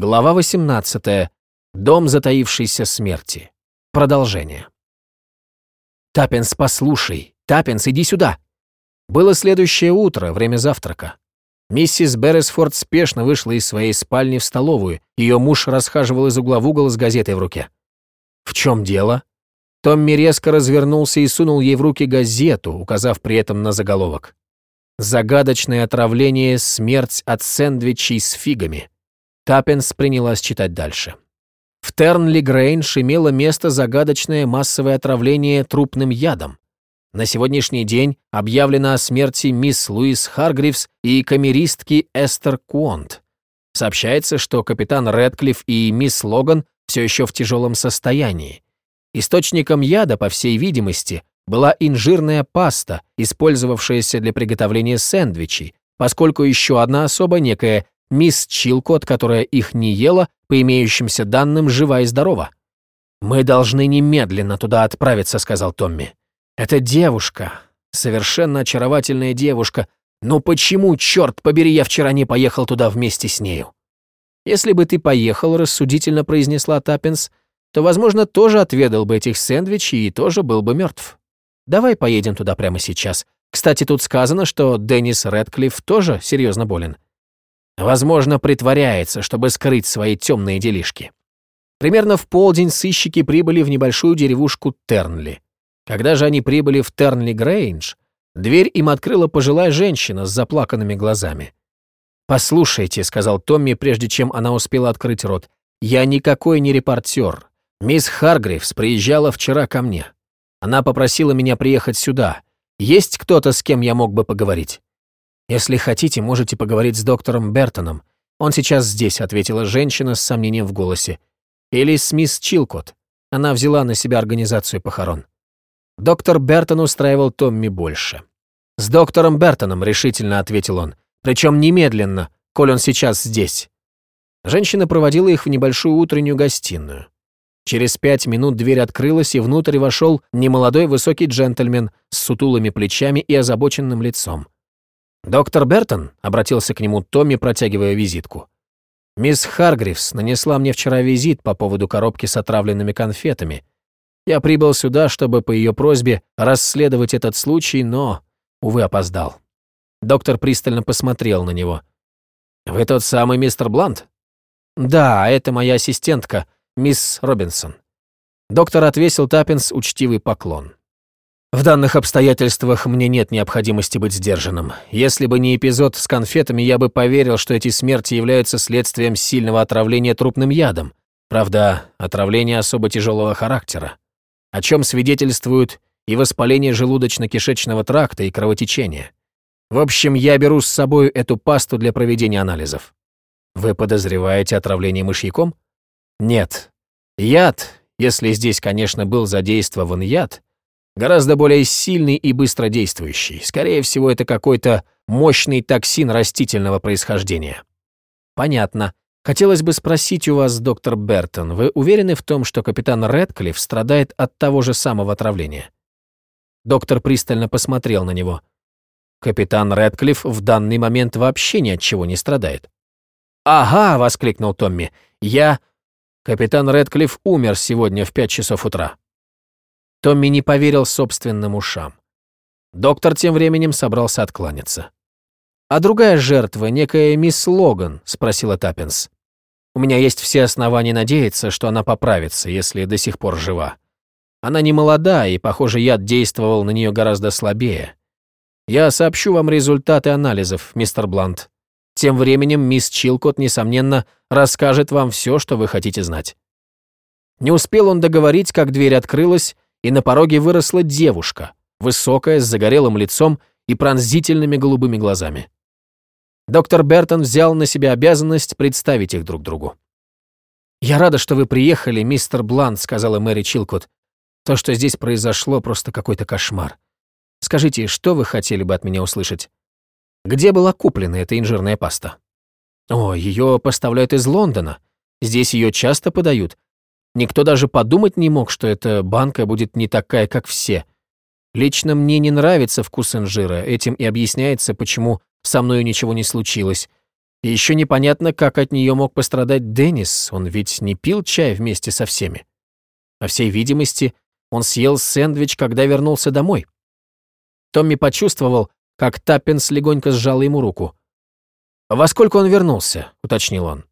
Глава 18. Дом затаившейся смерти. Продолжение. «Таппинс, послушай! Таппинс, иди сюда!» Было следующее утро, время завтрака. Миссис Берресфорд спешно вышла из своей спальни в столовую, ее муж расхаживал из угла в угол с газетой в руке. «В чем дело?» Томми резко развернулся и сунул ей в руки газету, указав при этом на заголовок. «Загадочное отравление, смерть от сэндвичей с фигами». Таппинс принялась читать дальше. В Тернли Грейндж имело место загадочное массовое отравление трупным ядом. На сегодняшний день объявлено о смерти мисс Луис Харгривс и камеристки Эстер Куонт. Сообщается, что капитан Рэдклифф и мисс Логан все еще в тяжелом состоянии. Источником яда, по всей видимости, была инжирная паста, использовавшаяся для приготовления сэндвичей, поскольку еще одна особа, некая мисс Чилкот, которая их не ела, по имеющимся данным, жива и здорова. «Мы должны немедленно туда отправиться», — сказал Томми. «Это девушка, совершенно очаровательная девушка. Но почему, черт побери, я вчера не поехал туда вместе с нею?» «Если бы ты поехал», — рассудительно произнесла Таппинс, то, возможно, тоже отведал бы этих сэндвичей и тоже был бы мертв. Давай поедем туда прямо сейчас. Кстати, тут сказано, что Деннис Рэдклифф тоже серьезно болен. Возможно, притворяется, чтобы скрыть свои темные делишки. Примерно в полдень сыщики прибыли в небольшую деревушку Тернли. Когда же они прибыли в Тернли Грейндж, дверь им открыла пожилая женщина с заплаканными глазами. «Послушайте», — сказал Томми, прежде чем она успела открыть рот, «я никакой не репортер. Мисс Харгривс приезжала вчера ко мне. Она попросила меня приехать сюда. Есть кто-то, с кем я мог бы поговорить?» «Если хотите, можете поговорить с доктором Бертоном. Он сейчас здесь», — ответила женщина с сомнением в голосе. «Или с мисс Чилкот. Она взяла на себя организацию похорон». Доктор Бертон устраивал Томми больше. «С доктором Бертоном», — решительно ответил он. «Причем немедленно, коль он сейчас здесь». Женщина проводила их в небольшую утреннюю гостиную. Через пять минут дверь открылась, и внутрь вошел немолодой высокий джентльмен с сутулыми плечами и озабоченным лицом. «Доктор Бертон?» — обратился к нему Томми, протягивая визитку. «Мисс Харгривс нанесла мне вчера визит по поводу коробки с отравленными конфетами. Я прибыл сюда, чтобы по ее просьбе расследовать этот случай, но, увы, опоздал». Доктор пристально посмотрел на него. «Вы тот самый мистер Блант?» «Да, это моя ассистентка, мисс Робинсон». Доктор отвесил Таппинс учтивый поклон. В данных обстоятельствах мне нет необходимости быть сдержанным. Если бы не эпизод с конфетами, я бы поверил, что эти смерти являются следствием сильного отравления трупным ядом. Правда, отравление особо тяжелого характера. О чем свидетельствуют и воспаление желудочно-кишечного тракта, и кровотечение. В общем, я беру с собой эту пасту для проведения анализов. Вы подозреваете отравление мышьяком? Нет. Яд, если здесь, конечно, был задействован яд, Гораздо более сильный и быстродействующий. Скорее всего, это какой-то мощный токсин растительного происхождения. Понятно. Хотелось бы спросить у вас, доктор Бертон, вы уверены в том, что капитан Рэдклифф страдает от того же самого отравления? Доктор пристально посмотрел на него. Капитан Рэдклифф в данный момент вообще ни от чего не страдает. «Ага!» — воскликнул Томми. «Я...» Капитан Рэдклифф умер сегодня в пять часов утра. Томми не поверил собственным ушам. Доктор тем временем собрался откланяться. «А другая жертва, некая мисс Логан?» — спросила Таппинс. «У меня есть все основания надеяться, что она поправится, если до сих пор жива. Она не молода, и, похоже, яд действовал на нее гораздо слабее. Я сообщу вам результаты анализов, мистер Блант. Тем временем мисс Чилкот, несомненно, расскажет вам все, что вы хотите знать». Не успел он договорить, как дверь открылась, и на пороге выросла девушка, высокая, с загорелым лицом и пронзительными голубыми глазами. Доктор Бертон взял на себя обязанность представить их друг другу. «Я рада, что вы приехали, мистер Блант», — сказала Мэри Чилкот. «То, что здесь произошло, просто какой-то кошмар. Скажите, что вы хотели бы от меня услышать? Где была куплена эта инжирная паста?» «О, ее поставляют из Лондона. Здесь ее часто подают. Никто даже подумать не мог, что эта банка будет не такая, как все. Лично мне не нравится вкус инжира, этим и объясняется, почему со мной ничего не случилось. И еще непонятно, как от нее мог пострадать Деннис, он ведь не пил чай вместе со всеми. По всей видимости, он съел сэндвич, когда вернулся домой. Томми почувствовал, как Таппинс легонько сжал ему руку. «Во сколько он вернулся?» — уточнил он.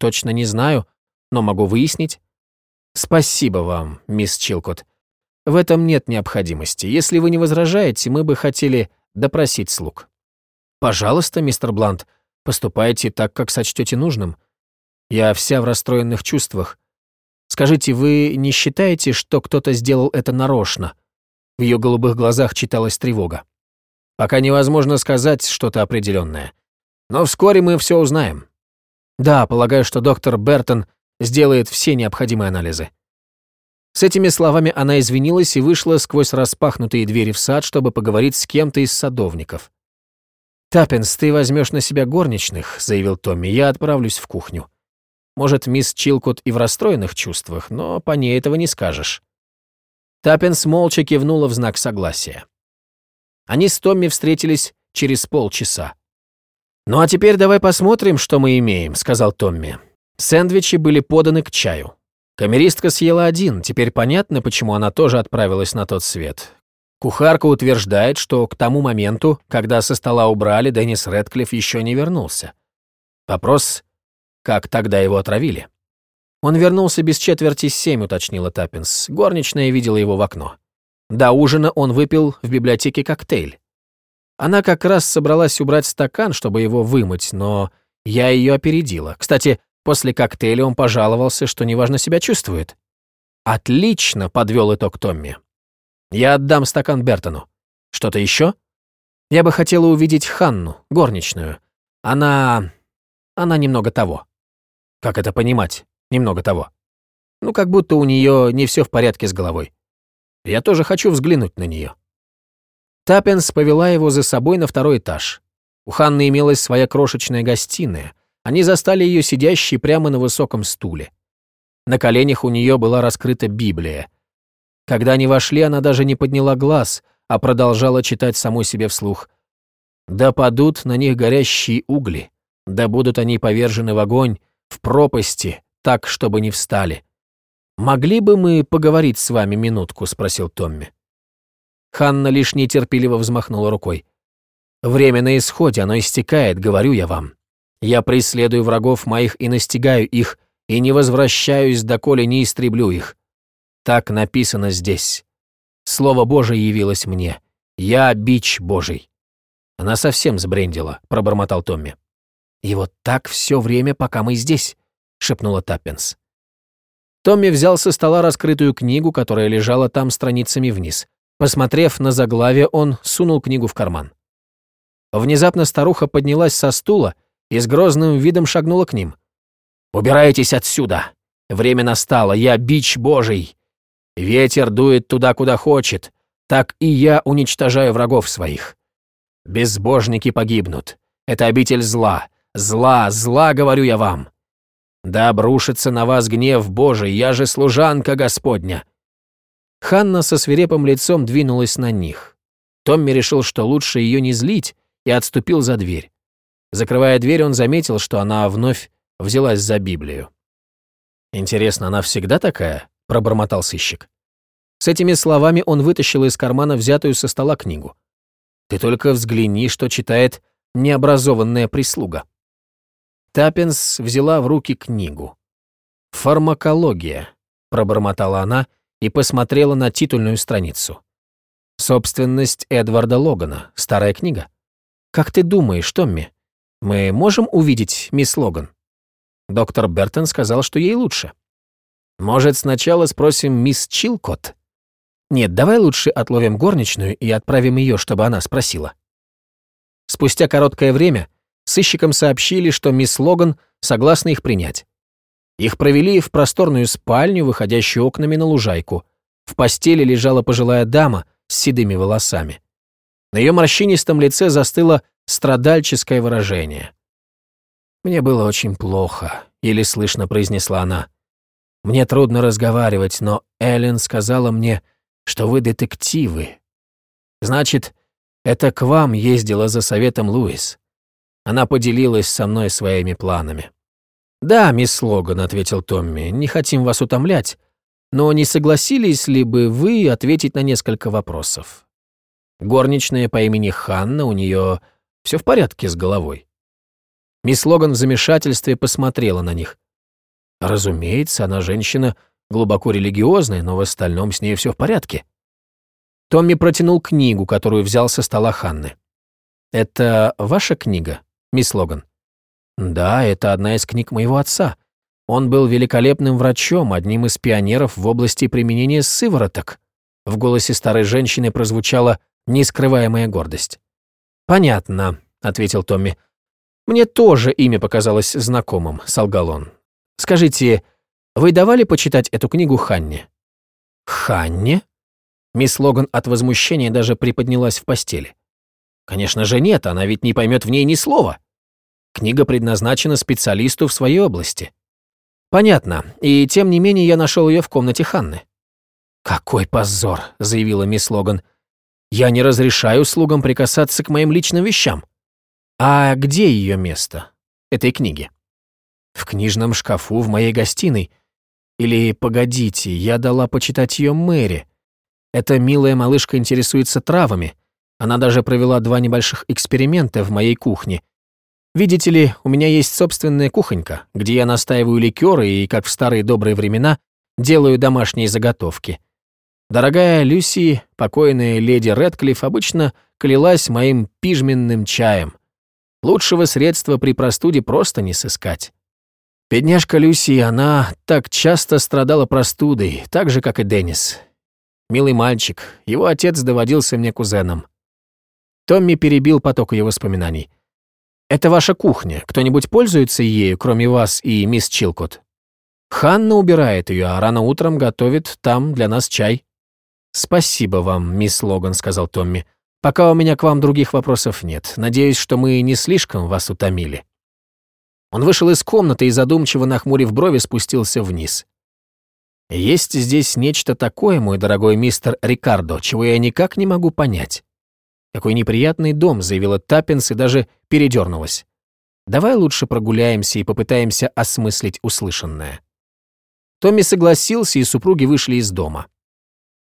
«Точно не знаю, но могу выяснить». «Спасибо вам, мисс Чилкот. В этом нет необходимости. Если вы не возражаете, мы бы хотели допросить слуг». «Пожалуйста, мистер Блант, поступайте так, как сочтете нужным. Я вся в расстроенных чувствах. Скажите, вы не считаете, что кто-то сделал это нарочно?» В ее голубых глазах читалась тревога. «Пока невозможно сказать что-то определенное. Но вскоре мы все узнаем. Да, полагаю, что доктор Бертон сделает все необходимые анализы». С этими словами она извинилась и вышла сквозь распахнутые двери в сад, чтобы поговорить с кем-то из садовников. «Таппинс, ты возьмешь на себя горничных», — заявил Томми, — «я отправлюсь в кухню». Может, мисс Чилкот и в расстроенных чувствах, но по ней этого не скажешь. Таппинс молча кивнула в знак согласия. Они с Томми встретились через полчаса. «Ну а теперь давай посмотрим, что мы имеем», — сказал Томми. Сэндвичи были поданы к чаю. Камеристка съела один, теперь понятно, почему она тоже отправилась на тот свет. Кухарка утверждает, что к тому моменту, когда со стола убрали, Деннис Рэдклифф еще не вернулся. Вопрос, как тогда его отравили? Он вернулся без четверти семь, уточнила Таппинс. Горничная видела его в окно. До ужина он выпил в библиотеке коктейль. Она как раз собралась убрать стакан, чтобы его вымыть, но я ее опередила. Кстати, после коктейля он пожаловался, что неважно себя чувствует. «Отлично!» — подвел итог Томми. Я отдам стакан Бертону. Что-то еще? Я бы хотела увидеть Ханну, горничную. Она... она немного того. Как это понимать? Немного того. Ну, как будто у нее не все в порядке с головой. Я тоже хочу взглянуть на нее. Таппинс повела его за собой на второй этаж. У Ханны имелась своя крошечная гостиная. Они застали ее сидящей прямо на высоком стуле. На коленях у нее была раскрыта Библия — когда они вошли, она даже не подняла глаз, а продолжала читать самой себе вслух. «Да падут на них горящие угли, да будут они повержены в огонь, в пропасти, так, чтобы не встали». «Могли бы мы поговорить с вами минутку?» — спросил Томми. Ханна лишь нетерпеливо взмахнула рукой. «Время на исходе, оно истекает, говорю я вам. Я преследую врагов моих и настигаю их, и не возвращаюсь, доколе не истреблю их. Так написано здесь. Слово Божие явилось мне. Я бич Божий. Она совсем сбрендила, пробормотал Томми. И вот так все время, пока мы здесь, шепнула Таппинс. Томми взял со стола раскрытую книгу, которая лежала там страницами вниз. Посмотрев на заглавие, он сунул книгу в карман. Внезапно старуха поднялась со стула и с грозным видом шагнула к ним. «Убирайтесь отсюда! Время настало, я бич божий! Ветер дует туда, куда хочет, так и я уничтожаю врагов своих. Безбожники погибнут. Это обитель зла. Зла, зла, говорю я вам. Да обрушится на вас гнев Божий, я же служанка Господня». Ханна со свирепым лицом двинулась на них. Томми решил, что лучше ее не злить, и отступил за дверь. Закрывая дверь, он заметил, что она вновь взялась за Библию. «Интересно, она всегда такая?» пробормотал сыщик. С этими словами он вытащил из кармана взятую со стола книгу. «Ты только взгляни, что читает необразованная прислуга». Таппинс взяла в руки книгу. «Фармакология», — пробормотала она и посмотрела на титульную страницу. «Собственность Эдварда Логана, старая книга. Как ты думаешь, Томми, мы можем увидеть мисс Логан?» Доктор Бертон сказал, что ей лучше. Может, сначала спросим мисс Чилкот? Нет, давай лучше отловим горничную и отправим ее, чтобы она спросила. Спустя короткое время сыщикам сообщили, что мисс Логан согласна их принять. Их провели в просторную спальню, выходящую окнами на лужайку. В постели лежала пожилая дама с седыми волосами. На ее морщинистом лице застыло страдальческое выражение. «Мне было очень плохо», — еле слышно произнесла она. Мне трудно разговаривать, но Эллен сказала мне, что вы детективы. Значит, это к вам ездила за советом Луис. Она поделилась со мной своими планами. «Да, мисс Логан», — ответил Томми, — «не хотим вас утомлять, но не согласились ли бы вы ответить на несколько вопросов? Горничная по имени Ханна, у нее все в порядке с головой?» Мисс Логан в замешательстве посмотрела на них. Разумеется, она женщина глубоко религиозная, но в остальном с ней все в порядке. Томми протянул книгу, которую взял со стола Ханны. «Это ваша книга, мисс Логан?» «Да, это одна из книг моего отца. Он был великолепным врачом, одним из пионеров в области применения сывороток». В голосе старой женщины прозвучала нескрываемая гордость. «Понятно», — ответил Томми. «Мне тоже имя показалось знакомым», — солгал он. «Скажите, вы давали почитать эту книгу Ханне?» «Ханне?» Мисс Логан от возмущения даже приподнялась в постели. «Конечно же нет, она ведь не поймет в ней ни слова. Книга предназначена специалисту в своей области». «Понятно, и тем не менее я нашел ее в комнате Ханны». «Какой позор», — заявила мисс Логан. «Я не разрешаю слугам прикасаться к моим личным вещам». «А где ее место? Этой книги?» «В книжном шкафу в моей гостиной. Или, погодите, я дала почитать ее Мэри. Эта милая малышка интересуется травами. Она даже провела два небольших эксперимента в моей кухне. Видите ли, у меня есть собственная кухонька, где я настаиваю ликеры и, как в старые добрые времена, делаю домашние заготовки. Дорогая Люси, покойная леди Редклифф, обычно клялась моим пижменным чаем. Лучшего средства при простуде просто не сыскать. Бедняжка Люси, она так часто страдала простудой, так же, как и Деннис. Милый мальчик, его отец доводился мне кузеном. Томми перебил поток ее воспоминаний. «Это ваша кухня. Кто-нибудь пользуется ею, кроме вас и мисс Чилкот?» «Ханна убирает ее, а рано утром готовит там для нас чай». «Спасибо вам, мисс Логан», — сказал Томми. Пока у меня к вам других вопросов нет. Надеюсь, что мы не слишком вас утомили». Он вышел из комнаты и, задумчиво нахмурив брови, спустился вниз. «Есть здесь нечто такое, мой дорогой мистер Рикардо, чего я никак не могу понять. Какой неприятный дом», — заявила Таппинс и даже передернулась. «Давай лучше прогуляемся и попытаемся осмыслить услышанное». Томми согласился, и супруги вышли из дома.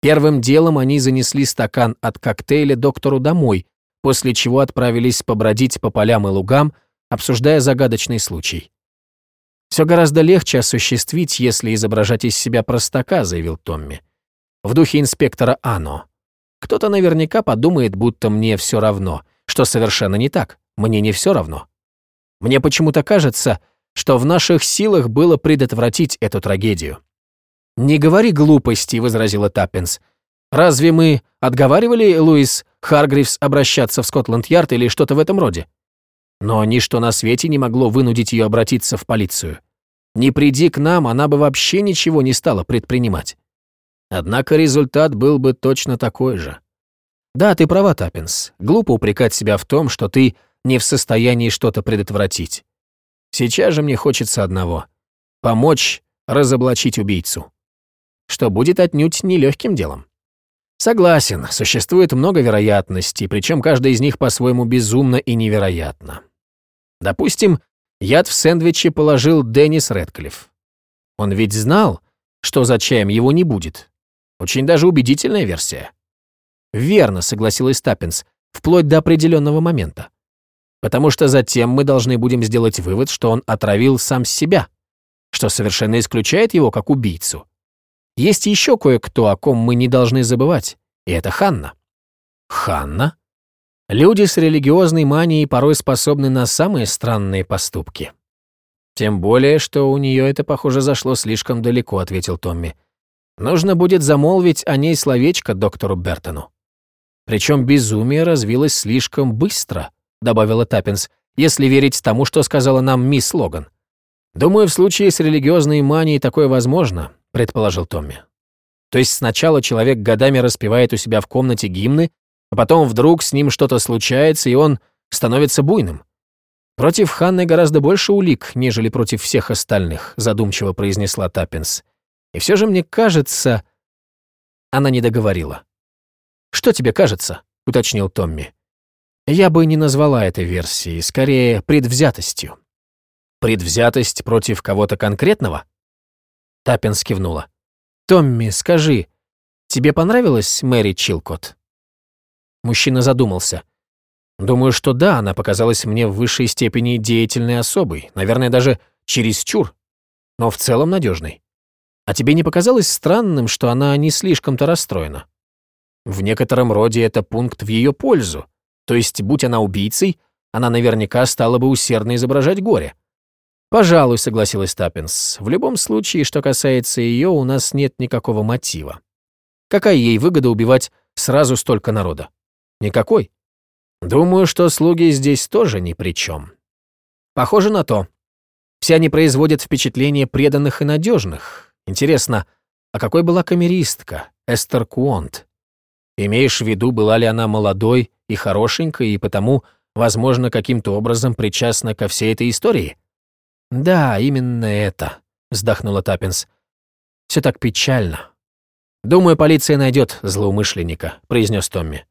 Первым делом они занесли стакан от коктейля доктору домой, после чего отправились побродить по полям и лугам, обсуждая загадочный случай. «Все гораздо легче осуществить, если изображать из себя простака», — заявил Томми. «В духе инспектора Ано. Кто-то наверняка подумает, будто мне все равно, что совершенно не так. Мне не все равно. Мне почему-то кажется, что в наших силах было предотвратить эту трагедию. «Не говори глупости», — возразила Таппинс. «Разве мы отговаривали Луис Харгривс обращаться в Скотланд-Ярд или что-то в этом роде? Но ничто на свете не могло вынудить ее обратиться в полицию. Не приди к нам, она бы вообще ничего не стала предпринимать. Однако результат был бы точно такой же. Да, ты права, Таппинс. Глупо упрекать себя в том, что ты не в состоянии что-то предотвратить. Сейчас же мне хочется одного — помочь разоблачить убийцу что будет отнюдь нелегким делом. Согласен, существует много вероятностей, причем каждая из них по-своему безумна и невероятна. Допустим, яд в сэндвиче положил Деннис Рэдклифф. Он ведь знал, что за чаем его не будет. Очень даже убедительная версия. Верно, согласилась Таппинс, вплоть до определенного момента. Потому что затем мы должны будем сделать вывод, что он отравил сам себя, что совершенно исключает его как убийцу. Есть еще кое-кто, о ком мы не должны забывать, и это Ханна. Ханна? Люди с религиозной манией порой способны на самые странные поступки. Тем более, что у нее это, похоже, зашло слишком далеко, ответил Томми. Нужно будет замолвить о ней словечко доктору Бертону. Причем безумие развилось слишком быстро, добавила Таппинс, если верить тому, что сказала нам мисс Логан. Думаю, в случае с религиозной манией такое возможно, предположил Томми. То есть сначала человек годами распевает у себя в комнате гимны, а потом вдруг с ним что-то случается, и он становится буйным. Против Ханны гораздо больше улик, нежели против всех остальных, задумчиво произнесла Таппинс. И все же мне кажется... Она не договорила. «Что тебе кажется?» — уточнил Томми. Я бы не назвала это версией, скорее предвзятостью. Предвзятость против кого-то конкретного? Таппинс кивнула. «Томми, скажи, тебе понравилась Мэри Чилкот?» Мужчина задумался. «Думаю, что да, она показалась мне в высшей степени деятельной особой, наверное, даже чересчур, но в целом надежной. А тебе не показалось странным, что она не слишком-то расстроена? В некотором роде это пункт в ее пользу, то есть, будь она убийцей, она наверняка стала бы усердно изображать горе. «Пожалуй», — согласилась Таппинс. «В любом случае, что касается ее, у нас нет никакого мотива. Какая ей выгода убивать сразу столько народа? Никакой. Думаю, что слуги здесь тоже ни при чем. Похоже на то. Все они производят впечатление преданных и надежных. Интересно, а какой была камеристка, Эстер Куонт? Имеешь в виду, была ли она молодой и хорошенькой, и потому, возможно, каким-то образом причастна ко всей этой истории?» «Да, именно это», — вздохнула Таппинс. «Все так печально». «Думаю, полиция найдет злоумышленника», — произнес Томми.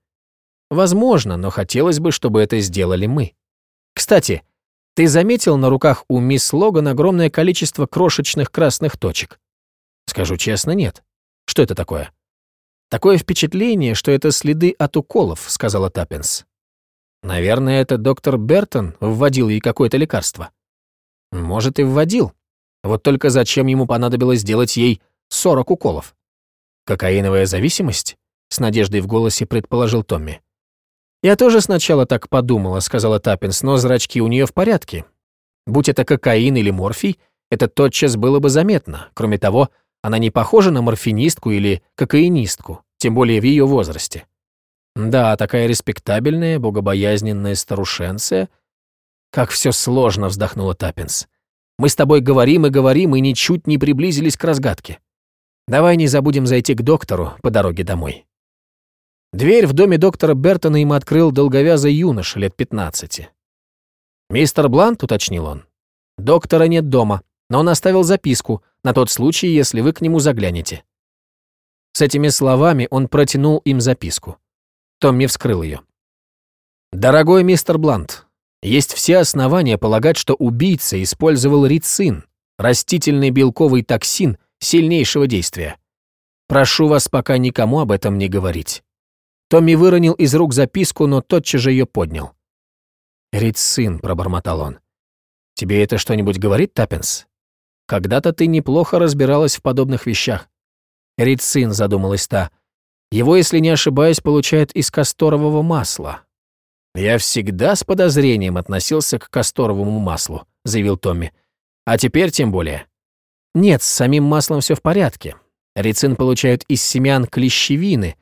«Возможно, но хотелось бы, чтобы это сделали мы. Кстати, ты заметил на руках у мисс Логан огромное количество крошечных красных точек?» «Скажу честно, нет. Что это такое?» «Такое впечатление, что это следы от уколов», — сказала Таппинс. «Наверное, это доктор Бертон вводил ей какое-то лекарство». Может, и вводил. Вот только зачем ему понадобилось сделать ей 40 уколов? Кокаиновая зависимость? С надеждой в голосе предположил Томми. «Я тоже сначала так подумала», — сказала Таппинс, «но зрачки у нее в порядке. Будь это кокаин или морфий, это тотчас было бы заметно. Кроме того, она не похожа на морфинистку или кокаинистку, тем более в ее возрасте. Да, такая респектабельная, богобоязненная старушенция — «Как все сложно», — вздохнула Таппинс. «Мы с тобой говорим и говорим, и ничуть не приблизились к разгадке. Давай не забудем зайти к доктору по дороге домой». Дверь в доме доктора Бертона им открыл долговязый юноша лет пятнадцати. «Мистер Блант», — уточнил он, — «доктора нет дома, но он оставил записку на тот случай, если вы к нему заглянете». С этими словами он протянул им записку. Томми вскрыл ее. «Дорогой мистер Блант, есть все основания полагать, что убийца использовал рицин, растительный белковый токсин сильнейшего действия. Прошу вас пока никому об этом не говорить. Томми выронил из рук записку, но тотчас же ее поднял. «Рицин», — пробормотал он. «Тебе это что-нибудь говорит, Таппинс? Когда-то ты неплохо разбиралась в подобных вещах». «Рицин», — задумалась та. «Его, если не ошибаюсь, получают из касторового масла. «Я всегда с подозрением относился к касторовому маслу», — заявил Томми. «А теперь тем более». «Нет, с самим маслом все в порядке. Рицин получают из семян клещевины,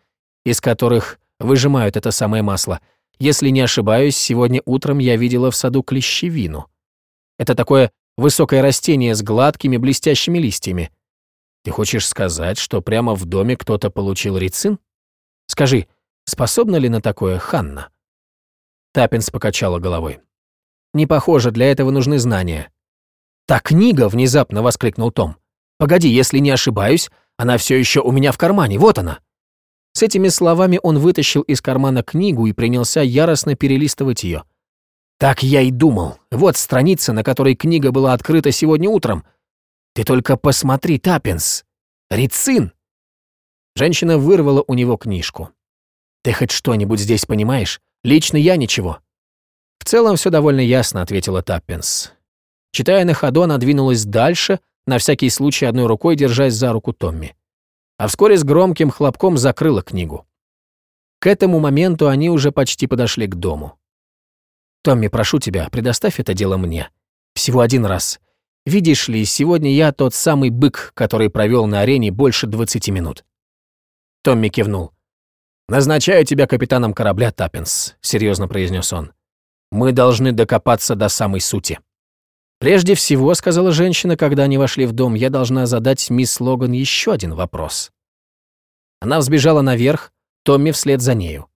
из которых выжимают это самое масло. Если не ошибаюсь, сегодня утром я видела в саду клещевину. Это такое высокое растение с гладкими блестящими листьями. Ты хочешь сказать, что прямо в доме кто-то получил рицин? Скажи, способна ли на такое Ханна?» Таппинс покачала головой. «Не похоже, для этого нужны знания». «Та книга!» — внезапно воскликнул Том. «Погоди, если не ошибаюсь, она все еще у меня в кармане, вот она!» С этими словами он вытащил из кармана книгу и принялся яростно перелистывать ее. «Так я и думал. Вот страница, на которой книга была открыта сегодня утром. Ты только посмотри, Таппинс! Рицин!» Женщина вырвала у него книжку. «Ты хоть что-нибудь здесь понимаешь? Лично я ничего». «В целом все довольно ясно», — ответила Таппинс. Читая на ходу, она двинулась дальше, на всякий случай одной рукой держась за руку Томми. А вскоре с громким хлопком закрыла книгу. К этому моменту они уже почти подошли к дому. «Томми, прошу тебя, предоставь это дело мне. Всего один раз. Видишь ли, сегодня я тот самый бык, который провел на арене больше 20 минут». Томми кивнул. «Назначаю тебя капитаном корабля, Таппинс», — серьезно произнес он. «Мы должны докопаться до самой сути». «Прежде всего», — сказала женщина, когда они вошли в дом, «я должна задать мисс Логан еще один вопрос». Она взбежала наверх, Томми вслед за нею.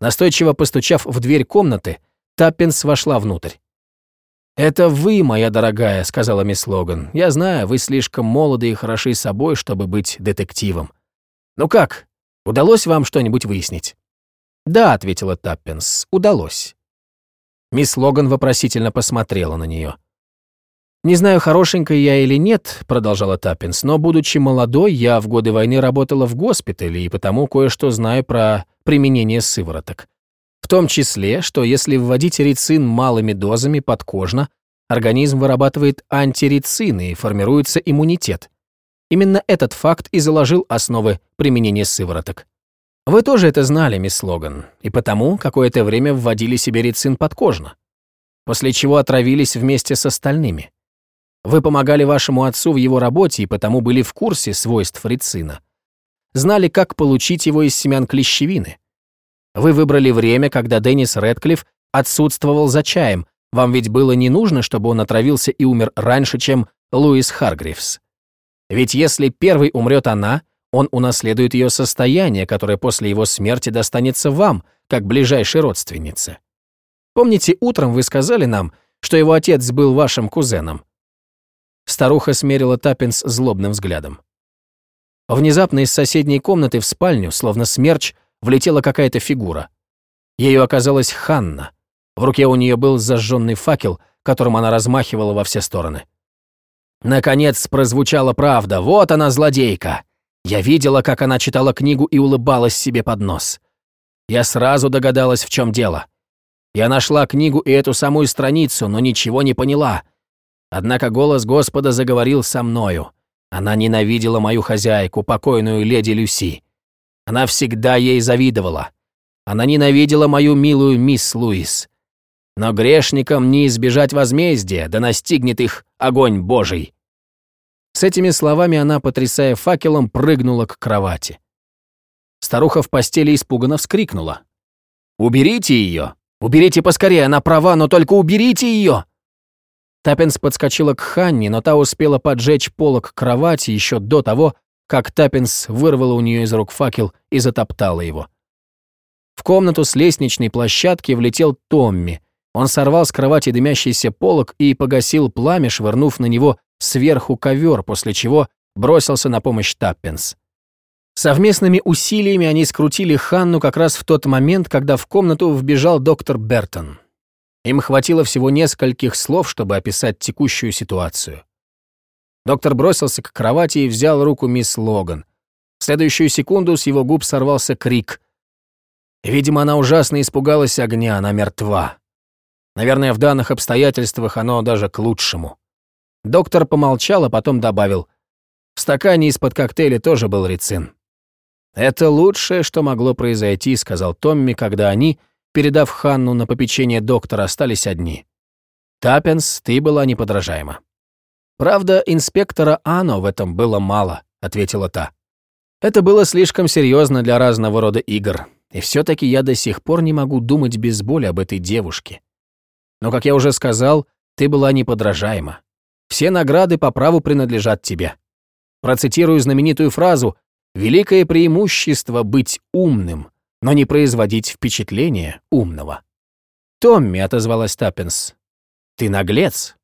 Настойчиво постучав в дверь комнаты, Таппинс вошла внутрь. «Это вы, моя дорогая», — сказала мисс Логан. «Я знаю, вы слишком молоды и хороши собой, чтобы быть детективом. Ну как, Удалось вам что-нибудь выяснить?» «Да», — ответила Таппинс, — «удалось». Мисс Логан вопросительно посмотрела на нее. «Не знаю, хорошенькая я или нет», — продолжала Таппинс, «но, будучи молодой, я в годы войны работала в госпитале и потому кое-что знаю про применение сывороток. В том числе, что если вводить рицин малыми дозами подкожно, организм вырабатывает антирицины и формируется иммунитет. Именно этот факт и заложил основы применения сывороток. Вы тоже это знали, мисс Логан, и потому какое-то время вводили себе рицин подкожно, после чего отравились вместе с остальными. Вы помогали вашему отцу в его работе и потому были в курсе свойств рицина. Знали, как получить его из семян клещевины. Вы выбрали время, когда Деннис Рэдклифф отсутствовал за чаем. Вам ведь было не нужно, чтобы он отравился и умер раньше, чем Луис Харгривс. Ведь если первый умрет она, он унаследует ее состояние, которое после его смерти достанется вам, как ближайшей родственнице. Помните, утром вы сказали нам, что его отец был вашим кузеном? Старуха смерила Таппинс злобным взглядом. Внезапно из соседней комнаты в спальню, словно смерч, влетела какая-то фигура. Ею оказалась Ханна. В руке у нее был зажженный факел, которым она размахивала во все стороны. Наконец прозвучала правда. Вот она, злодейка. Я видела, как она читала книгу и улыбалась себе под нос. Я сразу догадалась, в чем дело. Я нашла книгу и эту самую страницу, но ничего не поняла — Однако голос Господа заговорил со мною. Она ненавидела мою хозяйку, покойную леди Люси. Она всегда ей завидовала. Она ненавидела мою милую мисс Луис. Но грешникам не избежать возмездия, да настигнет их огонь Божий. С этими словами она, потрясая факелом, прыгнула к кровати. Старуха в постели испуганно вскрикнула. «Уберите ее! Уберите поскорее, она права, но только уберите ее!» Таппинс подскочила к Ханне, но та успела поджечь полок кровати еще до того, как Таппинс вырвала у нее из рук факел и затоптала его. В комнату с лестничной площадки влетел Томми. Он сорвал с кровати дымящийся полок и погасил пламя, швырнув на него сверху ковер, после чего бросился на помощь Таппинс. Совместными усилиями они скрутили Ханну как раз в тот момент, когда в комнату вбежал доктор Бертон. Им хватило всего нескольких слов, чтобы описать текущую ситуацию. Доктор бросился к кровати и взял руку мисс Логан. В следующую секунду с его губ сорвался крик. Видимо, она ужасно испугалась огня, она мертва. Наверное, в данных обстоятельствах оно даже к лучшему. Доктор помолчал, а потом добавил. В стакане из-под коктейля тоже был рецин. «Это лучшее, что могло произойти», — сказал Томми, когда они, передав Ханну на попечение доктора, остались одни. «Таппенс, ты была неподражаема». «Правда, инспектора Ано в этом было мало», — ответила та. «Это было слишком серьезно для разного рода игр, и все таки я до сих пор не могу думать без боли об этой девушке. Но, как я уже сказал, ты была неподражаема. Все награды по праву принадлежат тебе. Процитирую знаменитую фразу «Великое преимущество быть умным, но не производить впечатление умного. «Томми», — отозвалась Таппинс, — «ты наглец».